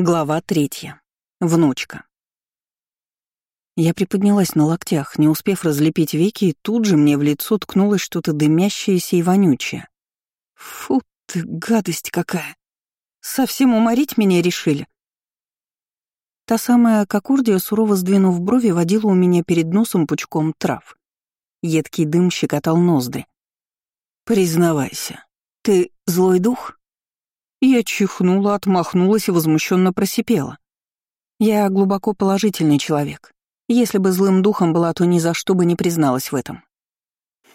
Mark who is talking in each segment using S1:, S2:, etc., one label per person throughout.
S1: Глава третья. Внучка. Я приподнялась на локтях, не успев разлепить веки, и тут же мне в лицо ткнулось что-то дымящееся и вонючее. Фу ты, гадость какая! Совсем уморить меня решили. Та самая Кокурдия, сурово сдвинув брови, водила у меня перед носом пучком трав. Едкий дым щекотал ноздри. «Признавайся, ты злой дух?» Я чихнула, отмахнулась и возмущенно просипела. Я глубоко положительный человек. Если бы злым духом была, то ни за что бы не призналась в этом.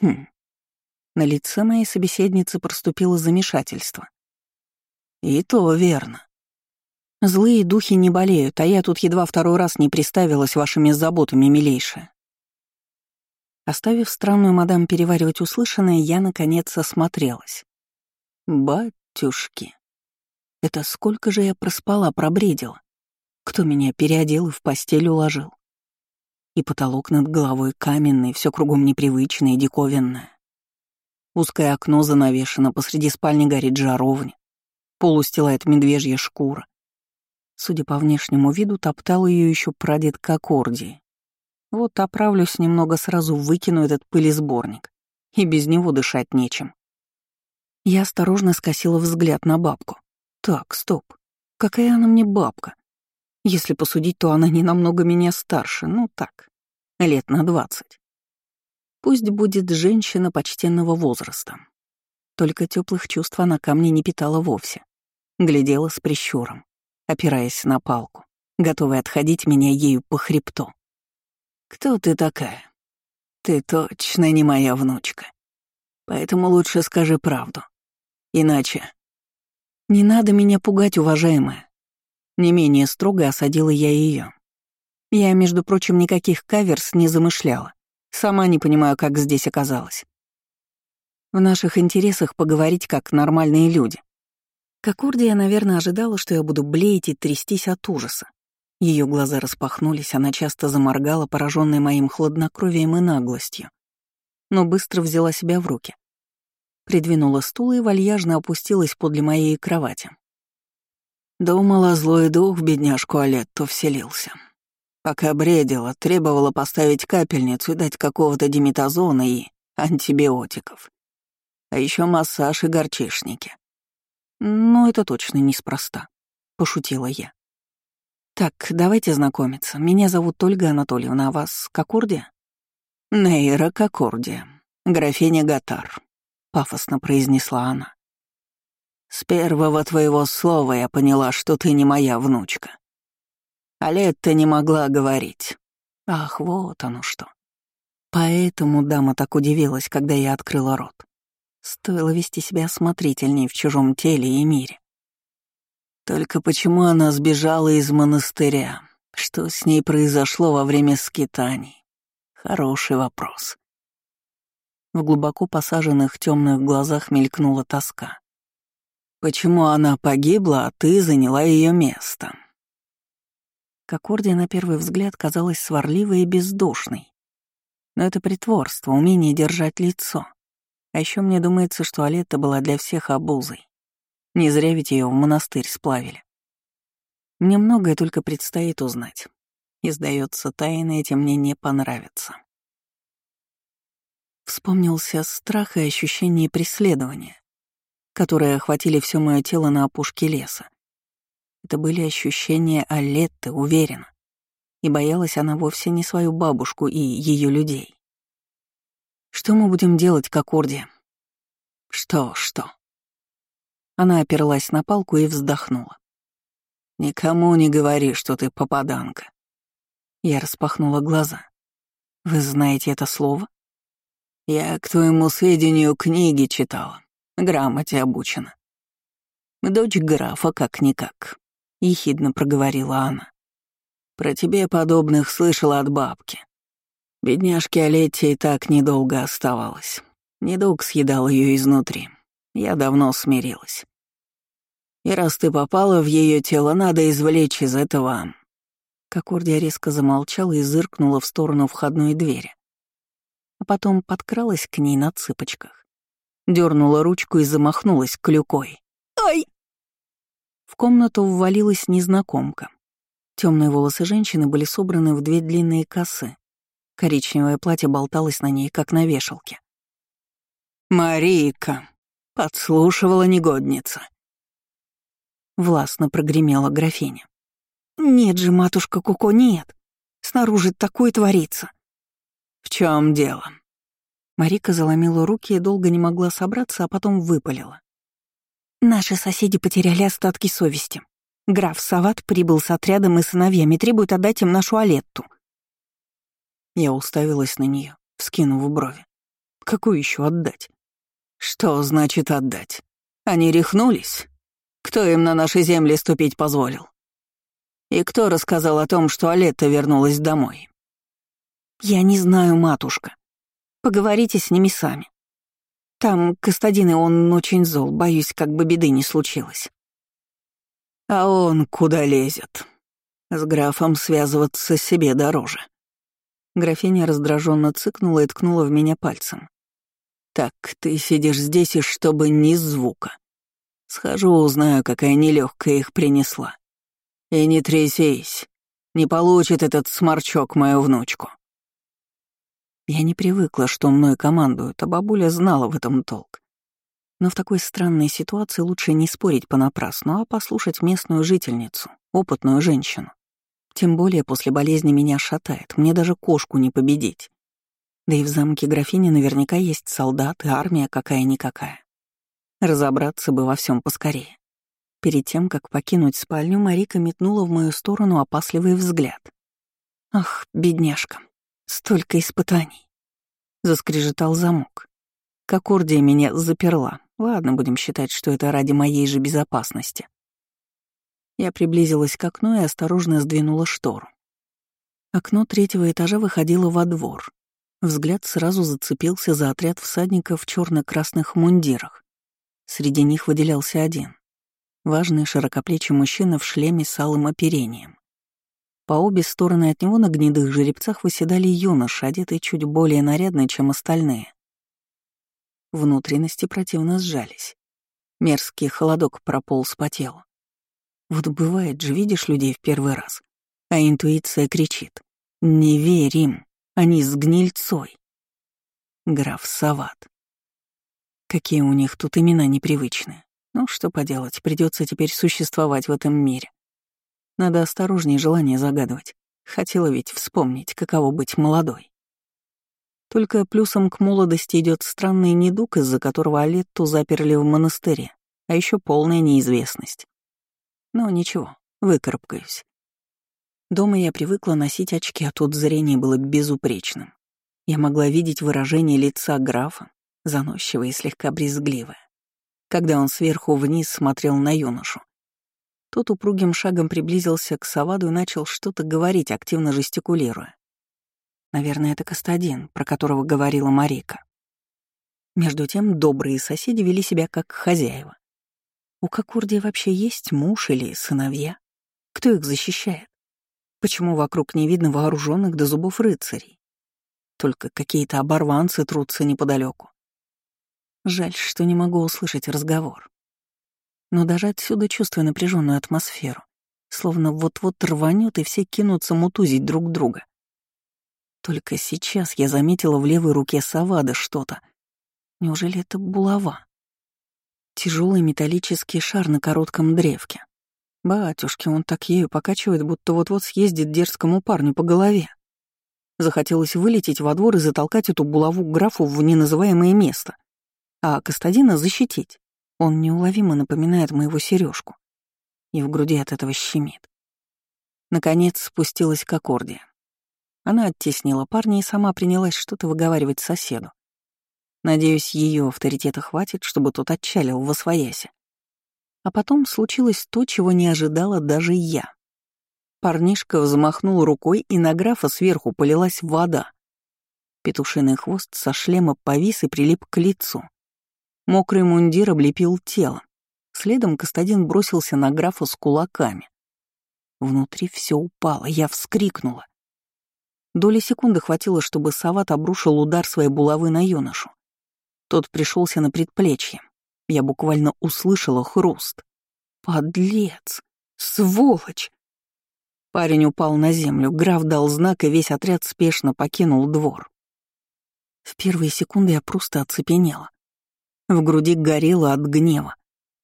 S1: Хм. На лице моей собеседницы проступило замешательство. И то верно. Злые духи не болеют, а я тут едва второй раз не приставилась вашими заботами, милейшая. Оставив странную мадам переваривать услышанное, я, наконец, осмотрелась. Батюшки. Это сколько же я проспала, пробредила. Кто меня переодел и в постель уложил? И потолок над головой каменный, все кругом непривычное и диковинное. Узкое окно занавешено, посреди спальни горит жаровня. Пол устилает медвежья шкура. Судя по внешнему виду, топтал ее еще прадед Кокордии. Вот оправлюсь немного, сразу выкину этот пылесборник. И без него дышать нечем. Я осторожно скосила взгляд на бабку. Так, стоп. Какая она мне бабка? Если посудить, то она не намного меня старше, ну так, лет на двадцать. Пусть будет женщина почтенного возраста. Только теплых чувств она ко мне не питала вовсе. Глядела с прищуром, опираясь на палку, готовая отходить меня ею по хребту. «Кто ты такая? Ты точно не моя внучка. Поэтому лучше скажи правду. Иначе «Не надо меня пугать, уважаемая». Не менее строго осадила я ее. Я, между прочим, никаких каверс не замышляла. Сама не понимаю, как здесь оказалась. В наших интересах поговорить как нормальные люди. Как Урдия, наверное, ожидала, что я буду блеять и трястись от ужаса. Ее глаза распахнулись, она часто заморгала, пораженная моим хладнокровием и наглостью. Но быстро взяла себя в руки придвинула стул и вальяжно опустилась подле моей кровати. Думала, злой дух в бедняжку Алетту вселился. Пока бредила, требовала поставить капельницу и дать какого-то диметазона и антибиотиков. А еще массаж и горчишники. Ну, это точно неспроста, — пошутила я. Так, давайте знакомиться. Меня зовут Ольга Анатольевна, а вас Кокурдия? Нейра Кокурдия, графиня Гатар, — пафосно произнесла она. «С первого твоего слова я поняла, что ты не моя внучка. А лет-то не могла говорить. Ах, вот оно что. Поэтому дама так удивилась, когда я открыла рот. Стоило вести себя осмотрительней в чужом теле и мире. Только почему она сбежала из монастыря? Что с ней произошло во время скитаний? Хороший вопрос. В глубоко посаженных темных глазах мелькнула тоска. «Почему она погибла, а ты заняла ее место?» Кокордия на первый взгляд казалась сварливой и бездушной. Но это притворство, умение держать лицо. А еще мне думается, что Алетта была для всех обузой. Не зря ведь ее в монастырь сплавили. Мне многое только предстоит узнать. И, сдается, тайны эти мне не понравятся. Вспомнился страх и ощущение преследования, которые охватили все мое тело на опушке леса. Это были ощущения Алетты, уверена. И боялась она вовсе не свою бабушку и ее людей. Что мы будем делать, как Орди? Что, что? Она оперлась на палку и вздохнула. «Никому не говори, что ты попаданка». Я распахнула глаза. «Вы знаете это слово?» Я, к твоему сведению, книги читала, грамоте обучена. Дочь графа как-никак, — ехидно проговорила она. Про тебе подобных слышала от бабки. Бедняжке Олете и так недолго оставалось. Недуг съедал ее изнутри. Я давно смирилась. И раз ты попала в ее тело, надо извлечь из этого... Кокордия резко замолчала и зыркнула в сторону входной двери а потом подкралась к ней на цыпочках. дернула ручку и замахнулась клюкой. «Ай!» В комнату ввалилась незнакомка. Темные волосы женщины были собраны в две длинные косы. Коричневое платье болталось на ней, как на вешалке.
S2: «Марийка!» — подслушивала негодница.
S1: Властно прогремела графиня. «Нет же, матушка Куко, нет! Снаружи такое творится!»
S2: «В чем дело?»
S1: Марика заломила руки и долго не могла собраться, а потом выпалила. «Наши соседи потеряли остатки совести. Граф Сават прибыл с отрядом и сыновьями, требует отдать им нашу Алетту.
S2: Я уставилась на нее, вскинув брови. Какую еще отдать? Что значит отдать? Они рехнулись? Кто им на наши земли ступить позволил? И кто рассказал о том, что Алетта вернулась домой?
S1: Я не знаю, матушка. Поговорите с ними сами. Там Кастадин и он очень зол, боюсь, как бы беды не случилось.
S2: А он куда лезет? С графом связываться себе дороже.
S1: Графиня раздраженно цыкнула и ткнула в меня пальцем.
S2: «Так, ты сидишь здесь, и чтобы ни звука. Схожу, узнаю, какая нелегкая их принесла. И не трясись, не получит этот сморчок мою внучку».
S1: Я не привыкла, что мной командуют, а бабуля знала в этом толк. Но в такой странной ситуации лучше не спорить понапрасну, а послушать местную жительницу, опытную женщину. Тем более после болезни меня шатает, мне даже кошку не победить. Да и в замке графини наверняка есть солдаты, армия какая-никакая. Разобраться бы во всем поскорее. Перед тем, как покинуть спальню, Марика метнула в мою сторону опасливый взгляд. «Ах, бедняжка, столько испытаний!» Заскрежетал замок. Кокордия меня заперла, Ладно, будем считать, что это ради моей же безопасности. Я приблизилась к окну и осторожно сдвинула штору. Окно третьего этажа выходило во двор. Взгляд сразу зацепился за отряд всадников в черно красных мундирах. Среди них выделялся один. Важный широкоплечий мужчина в шлеме с алым оперением. По обе стороны от него на гнедых жеребцах выседали юноши, одетые чуть более нарядно, чем остальные. Внутренности противно сжались. Мерзкий холодок прополз по телу. Вот бывает же, видишь людей в первый раз, а интуиция кричит «Не верь им, они с гнильцой». Граф Сават. Какие у них тут имена непривычные. Ну, что поделать, придется теперь существовать в этом мире. Надо осторожнее желание загадывать. Хотела ведь вспомнить, каково быть молодой. Только плюсом к молодости идет странный недуг, из-за которого Алетту заперли в монастыре, а еще полная неизвестность. Но ничего, выкарабкаюсь. Дома я привыкла носить очки, а тут зрение было безупречным. Я могла видеть выражение лица графа, заносчивое и слегка брезгливое, когда он сверху вниз смотрел на юношу. Тот упругим шагом приблизился к Саваду и начал что-то говорить, активно жестикулируя. Наверное, это Кастадин, про которого говорила Марика. Между тем, добрые соседи вели себя как хозяева. У Кокурдии вообще есть муж или сыновья? Кто их защищает? Почему вокруг не видно вооруженных до зубов рыцарей? Только какие-то оборванцы трутся неподалеку. Жаль, что не могу услышать разговор. Но даже отсюда чувствую напряженную атмосферу, словно вот-вот рванет и все кинутся мутузить друг друга. Только сейчас я заметила в левой руке Савада что-то. Неужели это булава? Тяжелый металлический шар на коротком древке. Батюшки, он так ею покачивает, будто вот-вот съездит дерзкому парню по голове. Захотелось вылететь во двор и затолкать эту булаву графу в неназываемое место, а Кастадина защитить. Он неуловимо напоминает моего сережку, и в груди от этого щемит. Наконец спустилась к аккорде. Она оттеснила парня и сама принялась что-то выговаривать соседу. Надеюсь, ее авторитета хватит, чтобы тот отчалил во своясе. А потом случилось то, чего не ожидала даже я. Парнишка взмахнул рукой, и на графа сверху полилась вода. Петушиный хвост со шлема повис и прилип к лицу. Мокрый мундир облепил тело. Следом Кастадин бросился на графа с кулаками. Внутри все упало, я вскрикнула. Доли секунды хватило, чтобы Сават обрушил удар своей булавы на юношу. Тот пришелся на предплечье. Я буквально услышала хруст. Подлец! Сволочь! Парень упал на землю, граф дал знак, и весь отряд спешно покинул двор. В первые секунды я просто оцепенела. В груди горело от гнева.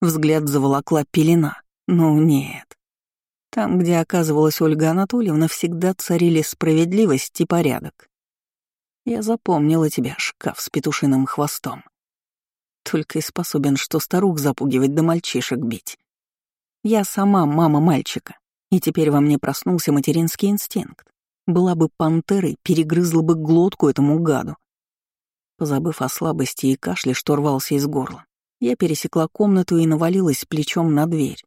S1: Взгляд заволокла пелена. Ну нет. Там, где оказывалась Ольга Анатольевна, всегда царили справедливость и порядок. Я запомнила тебя, шкаф с петушиным хвостом. Только и способен что старух запугивать да мальчишек бить. Я сама мама мальчика, и теперь во мне проснулся материнский инстинкт. Была бы пантерой, перегрызла бы глотку этому гаду. Позабыв о слабости и кашле, что рвался из горла, я пересекла комнату и навалилась плечом на дверь.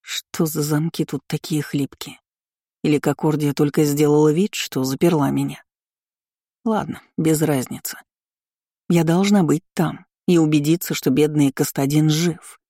S1: Что за замки тут такие хлипкие? Или Кокордия только сделала вид, что заперла меня? Ладно, без разницы. Я должна быть там и убедиться, что бедный Кастадин жив.